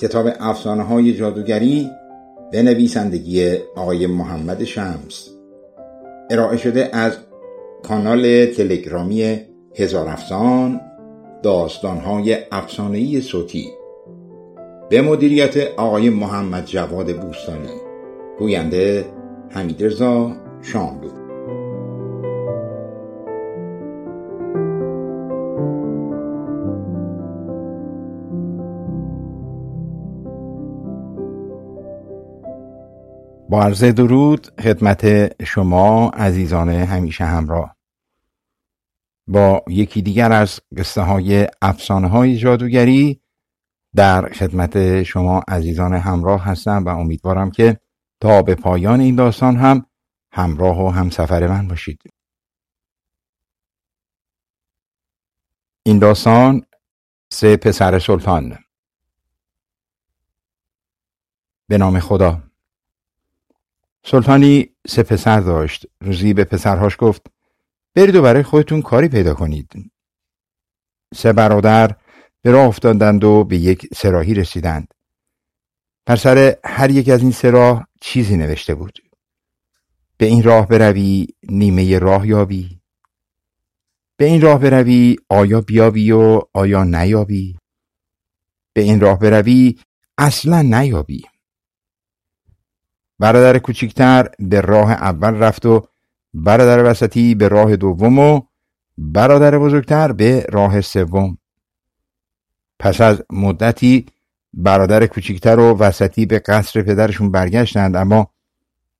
کتاب افسانه های جادوگری به نویسندگی آقای محمد شمس. ارائه شده از کانال تلگرامی هزار افسان داستان های افسانه‌ای صوتی. به مدیریت آقای محمد جواد بوستانی. گوینده حمید رضا شاملو. با عرض درود خدمت شما عزیزان همیشه همراه. با یکی دیگر از قصه های افسانه های جادوگری در خدمت شما عزیزان همراه هستم و امیدوارم که تا به پایان این داستان هم همراه و همسفر من باشید. این داستان سه پسر سلطان. به نام خدا. سلطانی سه پسر داشت. روزی به پسرهاش گفت برید و برای خودتون کاری پیدا کنید. سه برادر به راه افتادند و به یک سراحی رسیدند. بر سر هر یک از این سراح چیزی نوشته بود. به این راه بروی نیمه راه یابی. به این راه بروی آیا بیابی و آیا نیابی. به این راه بروی اصلا نیابی. برادر کوچکتر به راه اول رفت و برادر وسطی به راه دوم و برادر بزرگتر به راه سوم. پس از مدتی برادر کوچکتر و وسطی به قصر پدرشون برگشتند اما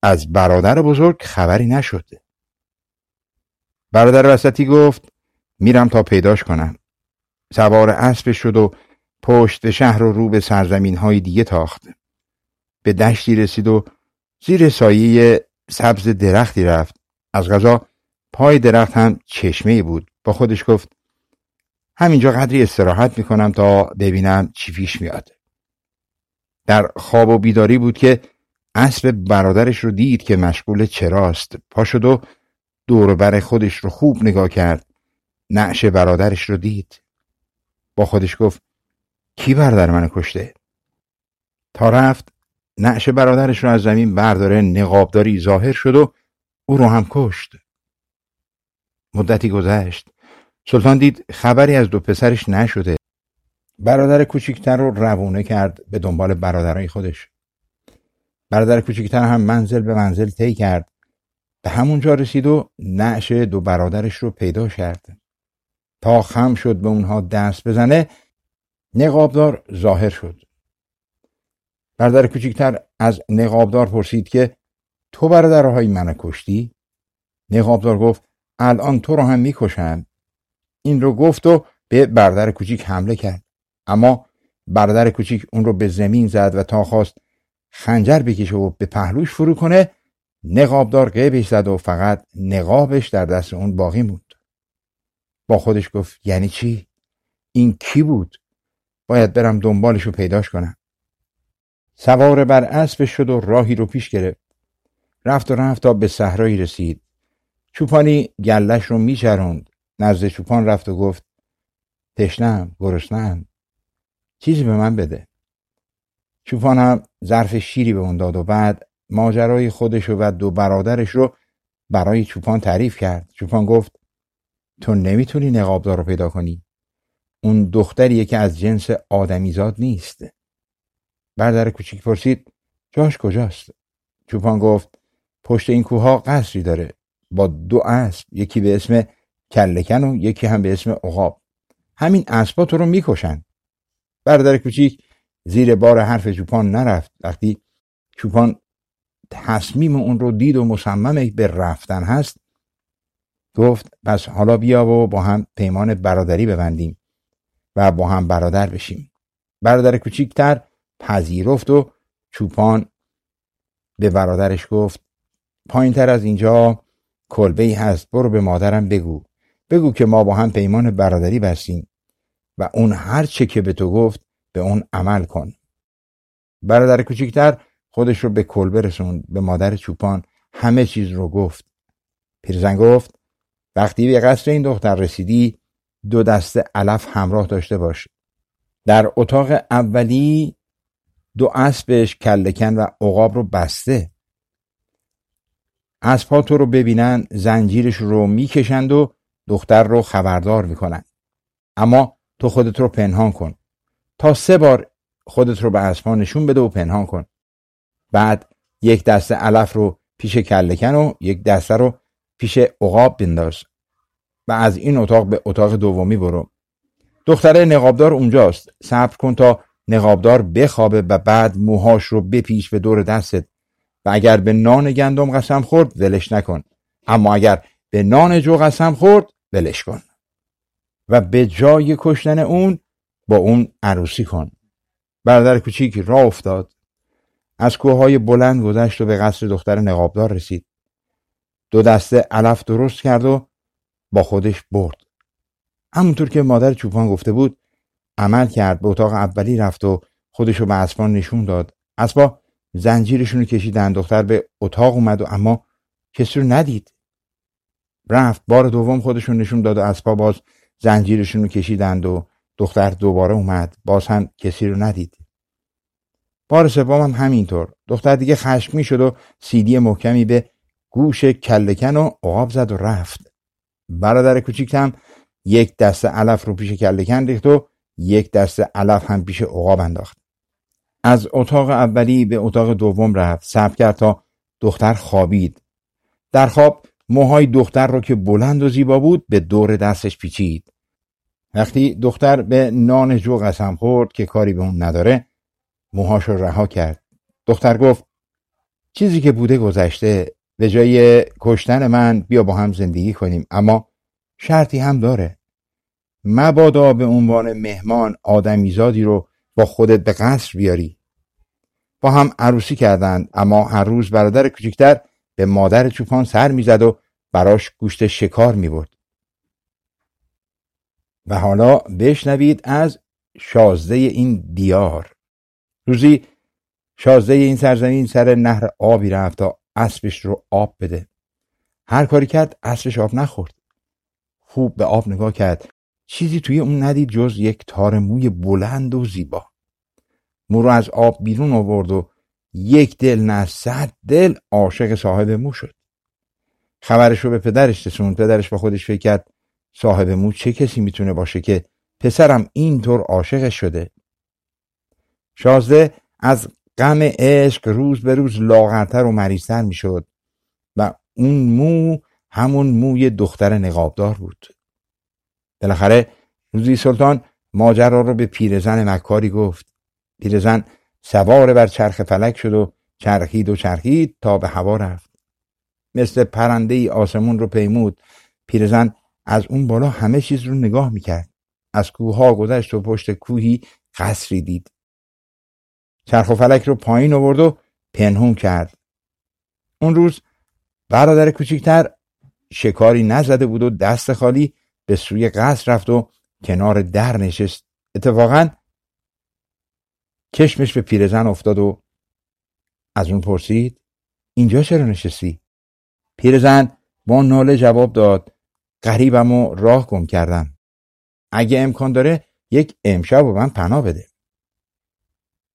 از برادر بزرگ خبری نشد. برادر وسطی گفت میرم تا پیداش کنم. سوار اسب شد و پشت به شهر و رو به سرزمین های دیگه تاخت. به دشتی رسید و زیر سایه سبز درختی رفت. از غذا پای درخت هم چشمه بود. با خودش گفت همینجا قدری استراحت می‌کنم تا ببینم چی پیش میاد. در خواب و بیداری بود که اسب برادرش رو دید که مشغول چراست. پا شد و دور بر خودش رو خوب نگاه کرد. نعش برادرش رو دید. با خودش گفت کی برادر من کشته؟ تا رفت نعش برادرش رو از زمین برداره نقابداری ظاهر شد و او رو هم کشت. مدتی گذشت. سلطان دید خبری از دو پسرش نشده. برادر کوچکتر رو روونه کرد به دنبال برادرای خودش. برادر کوچکتر هم منزل به منزل طی کرد. به همونجا رسید و نعش دو برادرش رو پیدا کرد. تا خم شد به اونها دست بزنه نقابدار ظاهر شد. برادر کوچکتر از نقابدار پرسید که تو برادرهای من کشتی؟ نقابدار گفت الان تو رو هم می‌کشند این رو گفت و به برادر کوچیک حمله کرد اما برادر کوچیک اون رو به زمین زد و تا خواست خنجر بکشه و به پهلوش فرو کنه نقابدار قیبش زد و فقط نقابش در دست اون باقی موند با خودش گفت یعنی چی؟ این کی بود؟ باید برم دنبالش رو پیداش کنم سوار بر اسب شد و راهی رو پیش گرفت. رفت و رفت تا به صحرایی رسید. چوپانی گلش رو میچروند نزد چوپان رفت و گفت تشنم گرسنم چیزی به من بده. چوپان هم ظرف شیری به اون داد و بعد ماجرای خودش و دو برادرش رو برای چوپان تعریف کرد. چوپان گفت تو نمی‌تونی نقابدار رو پیدا کنی. اون دختریه که از جنس آدمیزاد نیست. برادر کوچیک پرسید جاش کجاست؟ چوپان گفت پشت این کوها قصری داره. با دو اسب یکی به اسم کلکن و یکی هم به اسم عقاب. همین اسبا تو رو می‌کشن. برادر کوچیک زیر بار حرف چوپان نرفت. وقتی چوپان تصمیم اون رو دید و مصمم به رفتن هست گفت پس حالا بیا و با هم پیمان برادری ببندیم و با هم برادر بشیم. برادر کوچیکتر پذیرفت و چوپان به برادرش گفت پایین تر از اینجا کلبه ای هست برو به مادرم بگو. بگو که ما با هم پیمان برادری بستیم. و اون هر چه که به تو گفت به اون عمل کن. برادر کوچکتر خودش رو به کلبه رسوند به مادر چوپان همه چیز رو گفت. پیرزن گفت وقتی به قصر این دختر رسیدی دو دسته علف همراه داشته باش. در اتاق اولی دو اسبش کلکن و عقاب رو بسته. اسبها تو رو ببینن زنجیرش رو می‌کشند و دختر رو خبردار می‌کنن. اما تو خودت رو پنهان کن. تا سه بار خودت رو به اسبها نشون بده و پنهان کن. بعد یک دسته علف رو پیش کلکن و یک دسته رو پیش عقاب بنداز و از این اتاق به اتاق دومی برو. دختره نقابدار اونجاست. صبر کن تا نقابدار بخوابه و بعد موهاش رو بپیش به دور دستت و اگر به نان گندم قسم خورد ولش نکن. اما اگر به نان جو قسم خورد ولش کن. و به جای کشتن اون با اون عروسی کن. برادر کوچیک راه افتاد. از کوههای بلند گذشت و به قصر دختر نقابدار رسید. دو دسته علف درست کرد و با خودش برد. همونطور که مادر چوپان گفته بود عمل کرد به اتاق اولی رفت و خودشو به اسبان نشون داد. اسبا زنجیرشون رو کشیدن دختر به اتاق اومد و اما کسی رو ندید. رفت بار دوم خودشون نشون داد و اسبا باز زنجیرشون رو کشیدند و دختر دوباره اومد. باز هم کسی رو ندید. بار سوم هم همینطور. دختر دیگه خشمی شد و سیدی محکمی به گوش کلکن و عقاب زد و رفت. برادر کوچیک هم یک دسته علف رو پیش کلکن ریخت و یک دسته علف هم پیش عقاب انداخت. از اتاق اولی به اتاق دوم رفت. صبر کرد تا دختر خوابید. در خواب موهای دختر رو که بلند و زیبا بود به دور دستش پیچید. وقتی دختر به نان جو قسم خورد که کاری به اون نداره موهاش رو رها کرد. دختر گفت چیزی که بوده گذشته به جای کشتن من بیا با هم زندگی کنیم اما شرطی هم داره. مبادا به عنوان مهمان آدمیزادی رو با خودت به قصر بیاری. با هم عروسی کردند اما هر روز برادر کوچکتر به مادر چوپان سر می‌زد و براش گوشت شکار می‌برد. و حالا بشنوید از شازده این دیار. روزی شازده این سرزمین سر نهر آبی رفت تا اسبش رو آب بده. هر کاری کرد اسبش آب نخورد. خوب به آب نگاه کرد. چیزی توی اون ندید جز یک تار موی بلند و زیبا. مو رو از آب بیرون آورد و یک دل نه صد دل عاشق صاحب مو شد. خبرش رو به پدرش رسوند. پدرش با خودش فکر کرد صاحب مو چه کسی می‌تونه باشه که پسرم اینطور عاشق شده؟ شازده از غم عشق روز به روز لاغرتر و مریضتر می‌شد و اون مو همون موی دختر نقابدار بود. بالاخره روزی سلطان ماجرا رو به پیرزن مکاری گفت. پیرزن سوار بر چرخ فلک شد و چرخید و چرخید تا به هوا رفت. مثل پرنده ای آسمون رو پیمود. پیرزن از اون بالا همه چیز رو نگاه می‌کرد. از کوه گذشت و پشت کوهی قصری دید. چرخ و فلک رو پایین آورد و پنهون کرد. اون روز برادر کوچکتر شکاری نزده بود و دست خالی به سوی قصر رفت و کنار در نشست. اتفاقا کشمش به پیرزن افتاد و از اون پرسید اینجا چرا نشستی؟ پیرزن با ناله جواب داد قریبم و راه گم کردم. اگه امکان داره یک امشب و من پناه بده.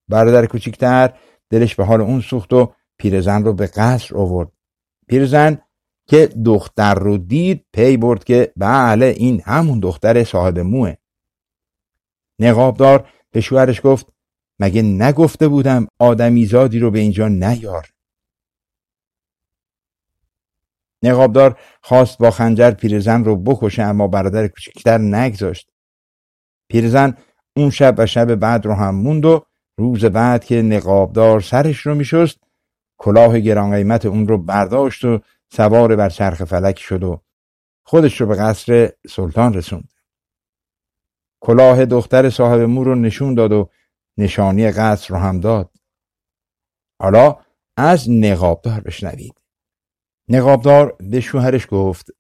برادر کوچیکتر دلش به حال اون سوخت و پیرزن رو به قصر آورد. پیرزن که دختر رو دید پی برد که بله این همون دختر صاحب موه. نقابدار به شوهرش گفت مگه نگفته بودم آدمیزادی رو به اینجا نیار؟ نقابدار خواست با خنجر پیرزن رو بکشه اما برادر کوچکتر نگذاشت. پیرزن اون شب و شب بعد رو هم موند و روز بعد که نقابدار سرش رو میشست کلاه گران قیمت اون رو برداشت و سوار بر چرخ فلک شد و خودش رو به قصر سلطان رسوند. کلاه دختر صاحب مو رو نشون داد و نشانی قصر رو هم داد. حالا از نقابدار بشنوید. نقابدار به شوهرش گفت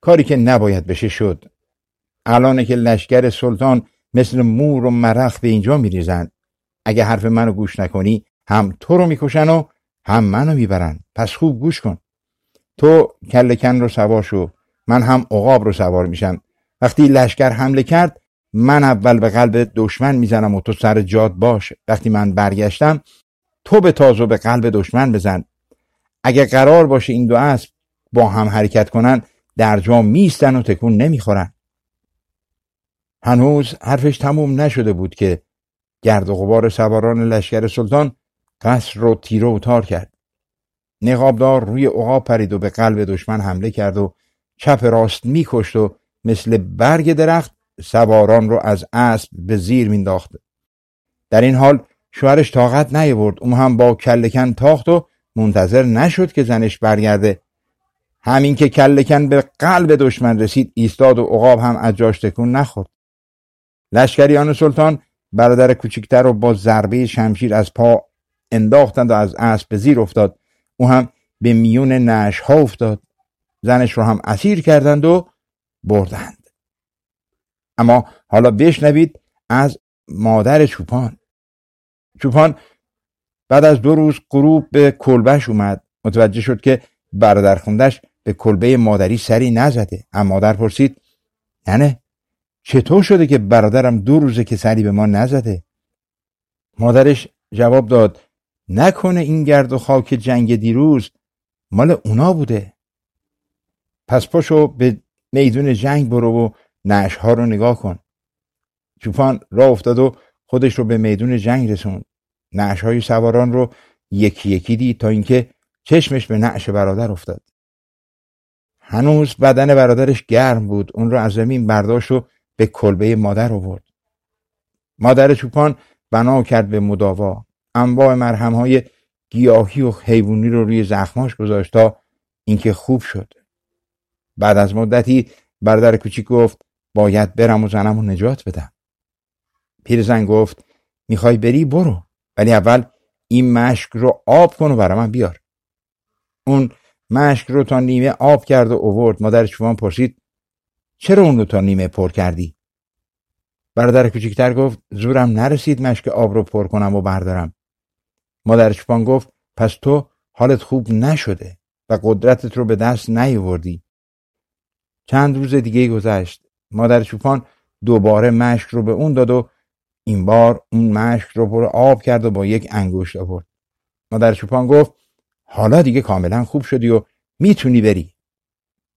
کاری که نباید بشه شد. الانه که لشکر سلطان مثل مور و مرخ به اینجا میریزند. اگه حرف منو گوش نکنی هم تو رو می‌کشن و هم منو می‌برن. پس خوب گوش کن. تو کلکن رو سوار شو من هم عقاب رو سوار میشم. وقتی لشکر حمله کرد من اول به قلب دشمن می‌زنم و تو سر جاد باش. وقتی من برگشتم تو به تاز و به قلب دشمن بزن. اگه قرار باشه این دو اسب با هم حرکت کنن در جا میستن و تکون نمی‌خورن. هنوز حرفش تموم نشده بود که گرد و غبار سواران لشکر سلطان قصر رو تیره و تار کرد. نقابدار روی عقاب پرید و به قلب دشمن حمله کرد و چپ راست میکشت و مثل برگ درخت سواران رو از اسب به زیر مینداخت در این حال شوهرش طاقت نیاورد. اون هم با کلکن تاخت و منتظر نشد که زنش برگرده. همین که کلکن به قلب دشمن رسید ایستاد و عقاب هم از جاش تکون نخورد. لشکریان سلطان برادر کوچکتر رو با ضربه شمشیر از پا انداختند و از اسب به زیر افتاد. او هم به میون نش ها افتاد. زنش رو هم اسیر کردند و بردند. اما حالا بشنوید از مادر چوپان. چوپان بعد از دو روز غروب به کلبش اومد. متوجه شد که برادر خوندش به کلبه مادری سری نزده. اما مادر پرسید یعنی چطور شده که برادرم دو روزه که سری به ما نزده؟ مادرش جواب داد نکنه این گرد و خاک جنگ دیروز. مال اونا بوده. پس پاشو به میدون جنگ برو و نعش ها رو نگاه کن. چوپان راه افتاد و خودش رو به میدون جنگ رسوند نعش های سواران رو یکی یکی دید تا اینکه چشمش به نعش برادر افتاد. هنوز بدن برادرش گرم بود. اون رو از زمین برداشت و به کلبه مادر آورد. مادر چوپان بنا کرد به مداوا. انواع مرهم های گیاهی و حیوانی رو روی زخماش گذاشت تا اینکه خوب شد. بعد از مدتی برادر کوچیک گفت باید برم و زنم و نجات بدم. پیرزن گفت می‌خوای بری؟ برو. ولی اول این مشک رو آب کن و برای من بیار. اون مشک رو تا نیمه آب کرد و اوورد. مادر چوپان پرسید چرا اون رو تا نیمه پر کردی؟ برادر کوچکتر گفت زورم نرسید مشک آب رو پر کنم و بردارم. مادر چوپان گفت پس تو حالت خوب نشده و قدرتت رو به دست نیاوردی. چند روز دیگه گذشت. مادر چوپان دوباره مشک رو به اون داد و این بار اون مشک رو پر آب کرد و با یک انگشت آورد. مادر چوپان گفت حالا دیگه کاملا خوب شدی و می‌تونی بری.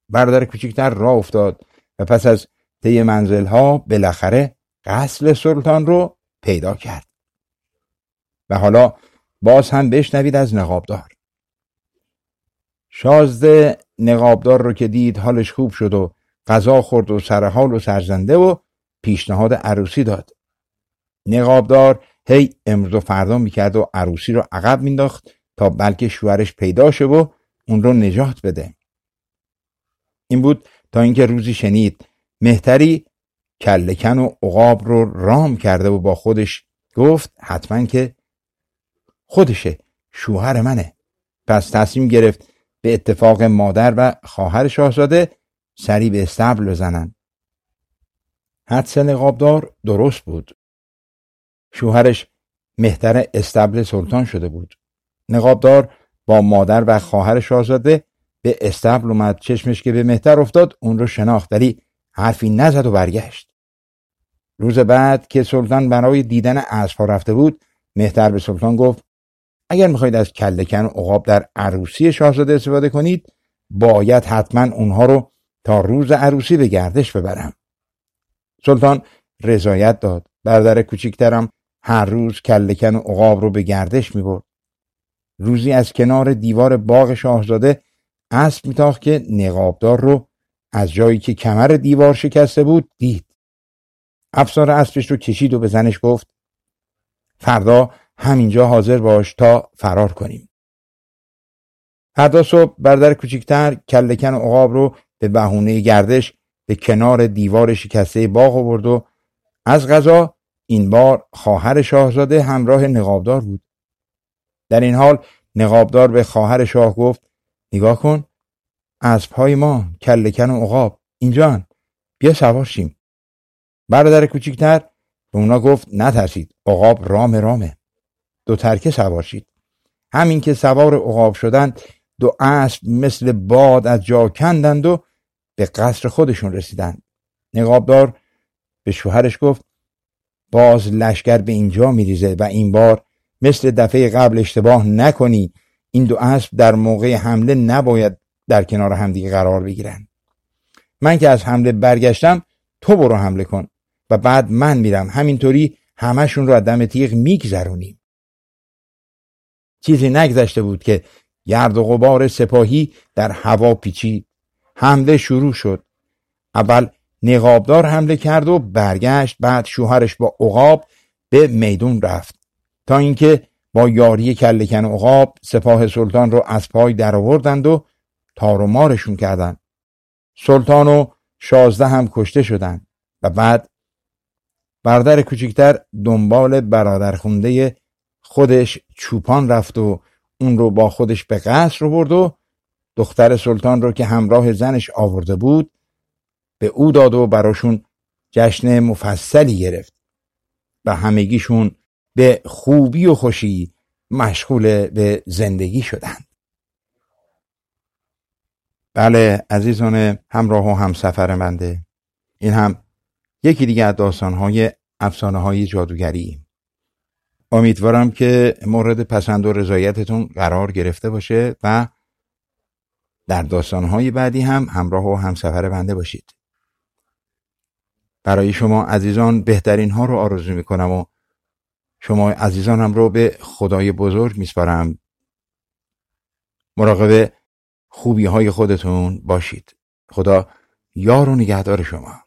برادر کوچکتر راه افتاد و پس از طی منزل ها بالاخره قصل سلطان رو پیدا کرد. و حالا باز هم بشنوید از نقابدار. شازده نقابدار رو که دید حالش خوب شد و غذا خورد و سرحال و سرزنده و پیشنهاد عروسی داد. نقابدار هی امروز و فردا می‌کرد و عروسی رو عقب مینداخت تا بلکه شوهرش پیدا شه و اون رو نجات بده. این بود تا اینکه روزی شنید مهتری کلکن و عقاب رو رام کرده و با خودش گفت حتما که خودشه شوهر منه. پس تصمیم گرفت به اتفاق مادر و خواهر شاهزاده سری به استبل بزنن حدس نقابدار درست بود. شوهرش مهتر استبل سلطان شده بود. نقابدار با مادر و خواهر شاهزاده به استبل اومد. چشمش که به مهتر افتاد اون رو شناخت ولی حرفی نزد و برگشت. روز بعد که سلطان برای دیدن اسبها رفته بود مهتر به سلطان گفت اگر می‌خواید از کلکن و عقاب در عروسی شاهزاده استفاده کنید باید حتما اونها رو تا روز عروسی به گردش ببرم. سلطان رضایت داد. برادر کوچیکترم هر روز کلکن و عقاب رو به گردش می‌برد. روزی از کنار دیوار باغ شاهزاده اسب میتاخت که نقابدار رو از جایی که کمر دیوار شکسته بود دید. افسار اسبش رو کشید و به زنش گفت فردا همینجا حاضر باش تا فرار کنیم. فردا صبح برادر کوچکتر کلکن و عقاب رو به بهونه گردش به کنار دیوار شکسته باغ آورد و از غذا این بار خواهر شاهزاده همراه نقابدار بود. در این حال نقابدار به خواهر شاه گفت نگاه کن اسبهای ما کلکن و عقاب اینجان بیا سوار شیم. برادر کوچکتر به اونا گفت نترسید عقاب رام رامه. دو ترکه سوار شید. همین که سوار عقاب شدند دو اسب مثل باد از جا کندند و به قصر خودشون رسیدند. نقابدار به شوهرش گفت باز لشکر به اینجا میریزه و این بار مثل دفعه قبل اشتباه نکنی. این دو اسب در موقع حمله نباید در کنار همدیگه قرار بگیرن. من که از حمله برگشتم تو برو حمله کن و بعد من میرم. همینطوری همشون رو از دم تیغ میگذرونیم. چیزی نگذشته بود که گرد و غبار سپاهی در هوا پیچید. حمله شروع شد. اول نقابدار حمله کرد و برگشت بعد شوهرش با عقاب به میدون رفت. تا اینکه با یاری کلکن عقاب سپاه سلطان رو از پای درآوردند و تار و مارشون کردند. سلطان و شازده هم کشته شدند و بعد برادر کوچکتر دنبال برادر خونده خودش چوپان رفت و اون رو با خودش به قصر رو برد و دختر سلطان رو که همراه زنش آورده بود به او داد و براشون جشن مفصلی گرفت و همگیشون به خوبی و خوشی مشغول به زندگی شدند. بله عزیزان همراه و همسفر منده این هم یکی دیگه از داستانهای افسانه های جادوگری. امیدوارم که مورد پسند و رضایتتون قرار گرفته باشه و در داستانهای بعدی هم همراه و همسفر بنده باشید. برای شما عزیزان بهترین ها رو آرزو می کنم و شما عزیزانم رو به خدای بزرگ میسپارم. مراقب خوبی های خودتون باشید. خدا یار و نگهدار شما.